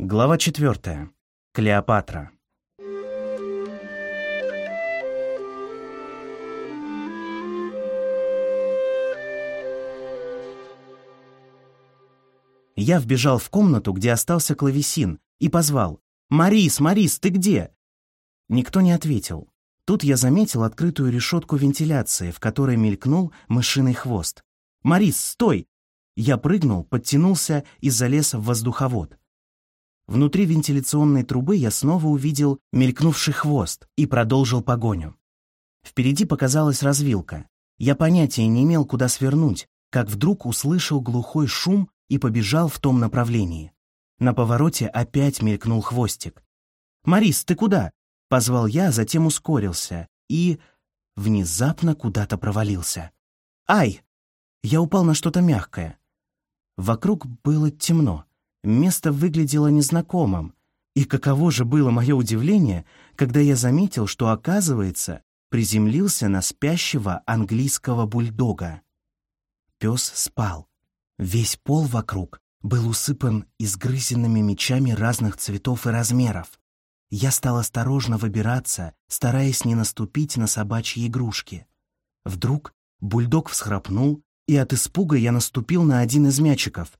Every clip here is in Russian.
Глава четвертая. Клеопатра. Я вбежал в комнату, где остался клавесин, и позвал «Марис, Марис, ты где?» Никто не ответил. Тут я заметил открытую решетку вентиляции, в которой мелькнул мышиный хвост. «Марис, стой!» Я прыгнул, подтянулся и залез в воздуховод. Внутри вентиляционной трубы я снова увидел мелькнувший хвост и продолжил погоню. Впереди показалась развилка. Я понятия не имел, куда свернуть, как вдруг услышал глухой шум и побежал в том направлении. На повороте опять мелькнул хвостик. «Марис, ты куда?» — позвал я, затем ускорился и... внезапно куда-то провалился. «Ай!» Я упал на что-то мягкое. Вокруг было темно. Место выглядело незнакомым. И каково же было мое удивление, когда я заметил, что, оказывается, приземлился на спящего английского бульдога. Пес спал. Весь пол вокруг был усыпан изгрызенными мечами разных цветов и размеров. Я стал осторожно выбираться, стараясь не наступить на собачьи игрушки. Вдруг бульдог всхрапнул, и от испуга я наступил на один из мячиков.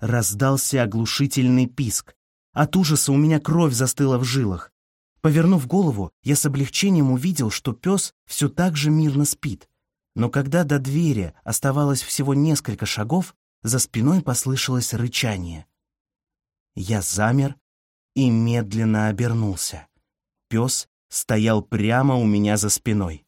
Раздался оглушительный писк. От ужаса у меня кровь застыла в жилах. Повернув голову, я с облегчением увидел, что пес все так же мирно спит. Но когда до двери оставалось всего несколько шагов, за спиной послышалось рычание. Я замер и медленно обернулся. Пес стоял прямо у меня за спиной.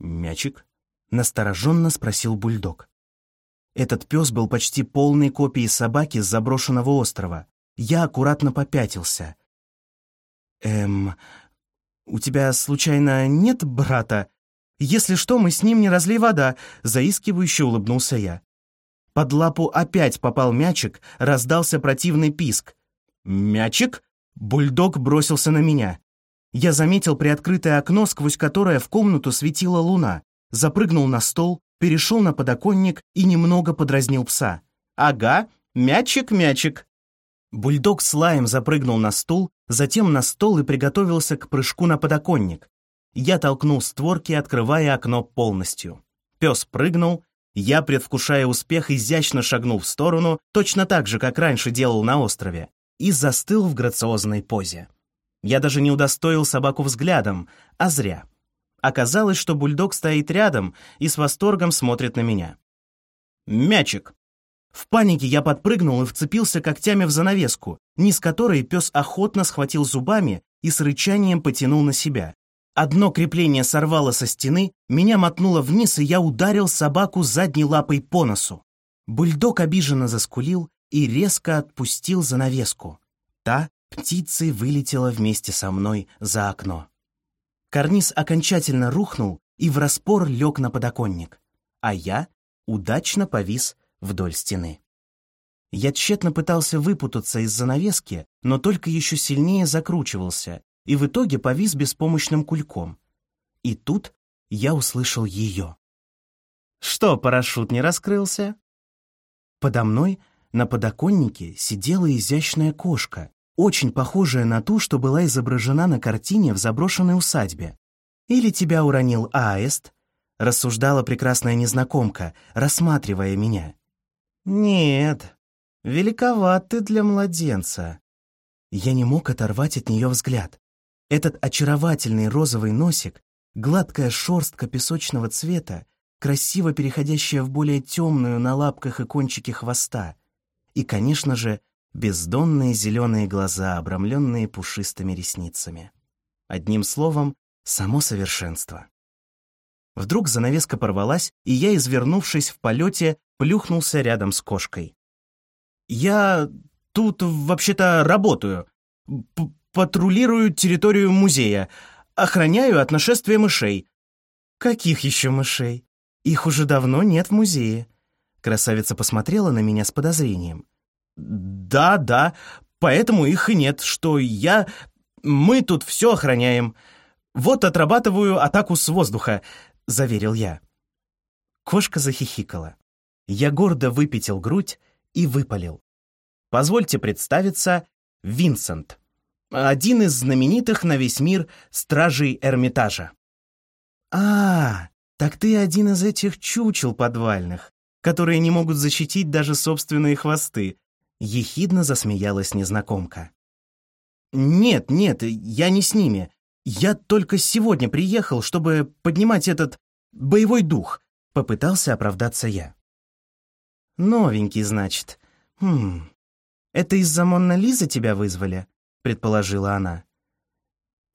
«Мячик?» — настороженно спросил бульдог. Этот пес был почти полной копией собаки с заброшенного острова. Я аккуратно попятился. «Эм, у тебя, случайно, нет брата? Если что, мы с ним не разлей вода», — заискивающе улыбнулся я. Под лапу опять попал мячик, раздался противный писк. «Мячик?» Бульдог бросился на меня. Я заметил приоткрытое окно, сквозь которое в комнату светила луна. Запрыгнул на стол, перешел на подоконник и немного подразнил пса. «Ага, мячик, мячик». Бульдог с лаем запрыгнул на стул, затем на стол и приготовился к прыжку на подоконник. Я толкнул створки, открывая окно полностью. Пес прыгнул, я, предвкушая успех, изящно шагнул в сторону, точно так же, как раньше делал на острове, и застыл в грациозной позе. Я даже не удостоил собаку взглядом, а зря. Оказалось, что бульдог стоит рядом и с восторгом смотрит на меня. «Мячик!» В панике я подпрыгнул и вцепился когтями в занавеску, низ которой пес охотно схватил зубами и с рычанием потянул на себя. Одно крепление сорвало со стены, меня мотнуло вниз, и я ударил собаку задней лапой по носу. Бульдог обиженно заскулил и резко отпустил занавеску. Та птицей вылетела вместе со мной за окно. Карниз окончательно рухнул и в распор лег на подоконник, а я удачно повис вдоль стены. Я тщетно пытался выпутаться из занавески, но только еще сильнее закручивался, и в итоге повис беспомощным кульком. И тут я услышал ее. «Что, парашют не раскрылся?» Подо мной на подоконнике сидела изящная кошка, очень похожая на ту, что была изображена на картине в заброшенной усадьбе. «Или тебя уронил аист?» — рассуждала прекрасная незнакомка, рассматривая меня. «Нет, великоват ты для младенца». Я не мог оторвать от нее взгляд. Этот очаровательный розовый носик, гладкая шерстка песочного цвета, красиво переходящая в более темную на лапках и кончике хвоста. И, конечно же, бездонные зеленые глаза, обрамленные пушистыми ресницами. Одним словом, само совершенство. Вдруг занавеска порвалась, и я, извернувшись в полете, плюхнулся рядом с кошкой. «Я тут вообще-то работаю патрулирую территорию музея, охраняю от нашествия мышей». «Каких еще мышей? Их уже давно нет в музее». Красавица посмотрела на меня с подозрением. «Да, да, поэтому их и нет, что я... Мы тут все охраняем. Вот отрабатываю атаку с воздуха», — заверил я. Кошка захихикала. Я гордо выпятил грудь и выпалил. Позвольте представиться, Винсент. Один из знаменитых на весь мир стражей Эрмитажа. А, так ты один из этих чучел подвальных, которые не могут защитить даже собственные хвосты. Ехидно засмеялась незнакомка. «Нет, нет, я не с ними. Я только сегодня приехал, чтобы поднимать этот боевой дух», — попытался оправдаться я. «Новенький, значит. Хм. Это из-за Монна Лизы тебя вызвали?» — предположила она.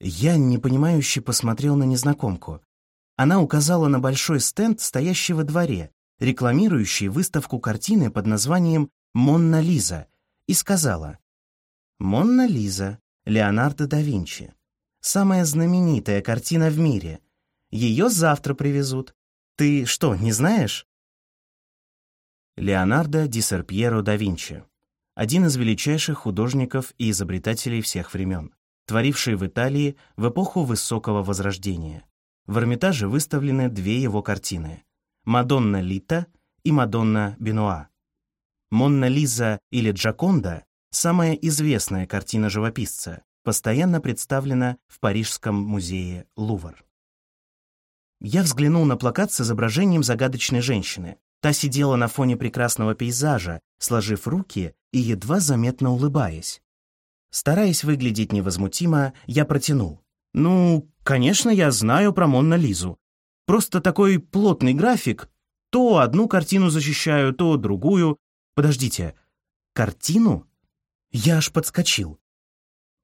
Я непонимающе посмотрел на незнакомку. Она указала на большой стенд, стоящий во дворе, рекламирующий выставку картины под названием «Монна Лиза», и сказала «Монна Лиза, Леонардо да Винчи. Самая знаменитая картина в мире. Ее завтра привезут. Ты что, не знаешь?» Леонардо ди Серпьеро да Винчи. Один из величайших художников и изобретателей всех времен, творивший в Италии в эпоху Высокого Возрождения. В Эрмитаже выставлены две его картины «Мадонна Лита» и «Мадонна Бенуа». «Монна Лиза» или «Джаконда» — самая известная картина живописца, постоянно представлена в Парижском музее Лувр. Я взглянул на плакат с изображением загадочной женщины, Та сидела на фоне прекрасного пейзажа, сложив руки и едва заметно улыбаясь. Стараясь выглядеть невозмутимо, я протянул. «Ну, конечно, я знаю про Монна Лизу. Просто такой плотный график. То одну картину защищаю, то другую. Подождите, картину?» Я аж подскочил.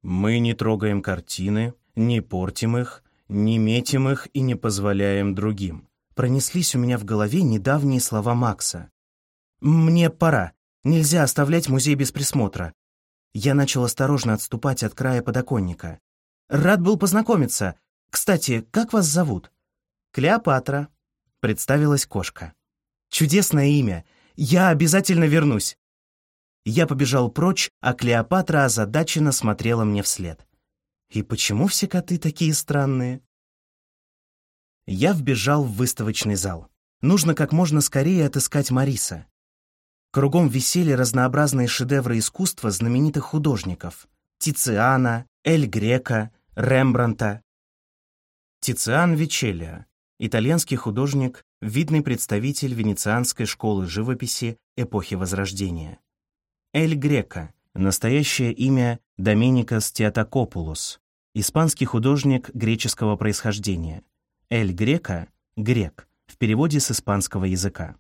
«Мы не трогаем картины, не портим их, не метим их и не позволяем другим пронеслись у меня в голове недавние слова Макса. «Мне пора. Нельзя оставлять музей без присмотра». Я начал осторожно отступать от края подоконника. «Рад был познакомиться. Кстати, как вас зовут?» «Клеопатра», — представилась кошка. «Чудесное имя. Я обязательно вернусь». Я побежал прочь, а Клеопатра озадаченно смотрела мне вслед. «И почему все коты такие странные?» Я вбежал в выставочный зал. Нужно как можно скорее отыскать Мариса. Кругом висели разнообразные шедевры искусства знаменитых художников — Тициана, Эль Грека, Рембранта. Тициан Вичеллио, итальянский художник, видный представитель венецианской школы живописи эпохи Возрождения. Эль Грека, настоящее имя Доменикос Теотокопулос, испанский художник греческого происхождения. Эль Грека — грек, в переводе с испанского языка.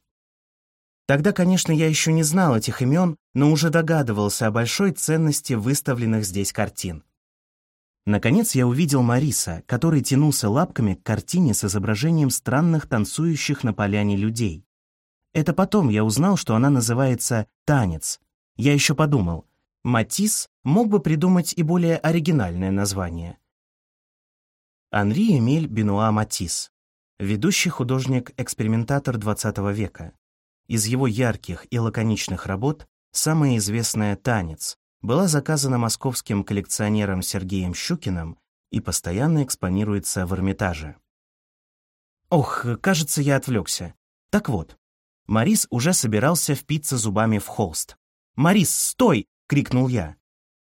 Тогда, конечно, я еще не знал этих имен, но уже догадывался о большой ценности выставленных здесь картин. Наконец я увидел Мариса, который тянулся лапками к картине с изображением странных танцующих на поляне людей. Это потом я узнал, что она называется «Танец». Я еще подумал, Матис мог бы придумать и более оригинальное название — Анри Эмиль Бенуа Матис, ведущий художник-экспериментатор XX века. Из его ярких и лаконичных работ самая известная «Танец» была заказана московским коллекционером Сергеем Щукиным и постоянно экспонируется в Эрмитаже. Ох, кажется, я отвлекся. Так вот, Марис уже собирался впиться зубами в холст. «Марис, стой!» — крикнул я.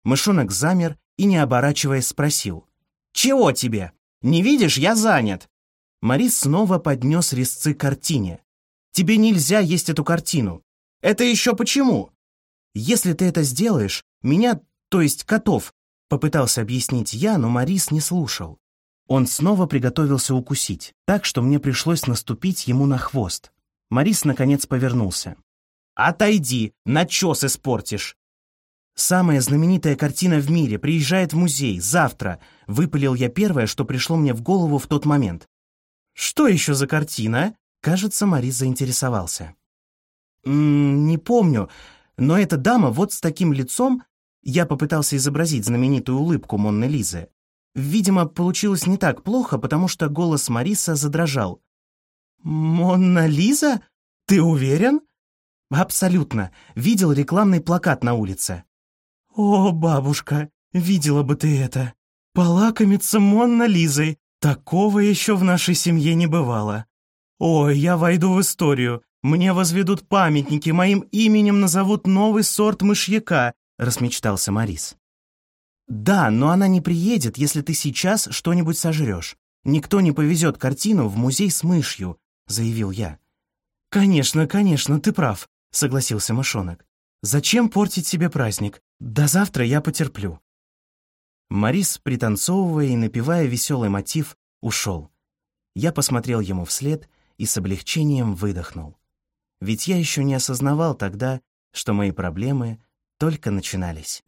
Мышонок замер и, не оборачиваясь, спросил. «Чего тебе?» Не видишь, я занят!» Марис снова поднес резцы картине. «Тебе нельзя есть эту картину. Это еще почему?» «Если ты это сделаешь, меня, то есть котов», попытался объяснить я, но Марис не слушал. Он снова приготовился укусить, так что мне пришлось наступить ему на хвост. Марис наконец повернулся. «Отойди, начес испортишь!» Самая знаменитая картина в мире приезжает в музей завтра. Выпалил я первое, что пришло мне в голову в тот момент. Что еще за картина? Кажется, Марис заинтересовался. М -м, не помню, но эта дама вот с таким лицом... Я попытался изобразить знаменитую улыбку Монны Лизы. Видимо, получилось не так плохо, потому что голос Мариса задрожал. «Монна Лиза? Ты уверен?» «Абсолютно. Видел рекламный плакат на улице». «О, бабушка, видела бы ты это! Полакомиться Монна Лизой! Такого еще в нашей семье не бывало! Ой, я войду в историю! Мне возведут памятники, моим именем назовут новый сорт мышьяка, размечтался Морис. «Да, но она не приедет, если ты сейчас что-нибудь сожрешь. Никто не повезет картину в музей с мышью», — заявил я. «Конечно, конечно, ты прав», — согласился мышонок. «Зачем портить себе праздник? До завтра я потерплю». Морис, пританцовывая и напевая веселый мотив, ушел. Я посмотрел ему вслед и с облегчением выдохнул. Ведь я еще не осознавал тогда, что мои проблемы только начинались.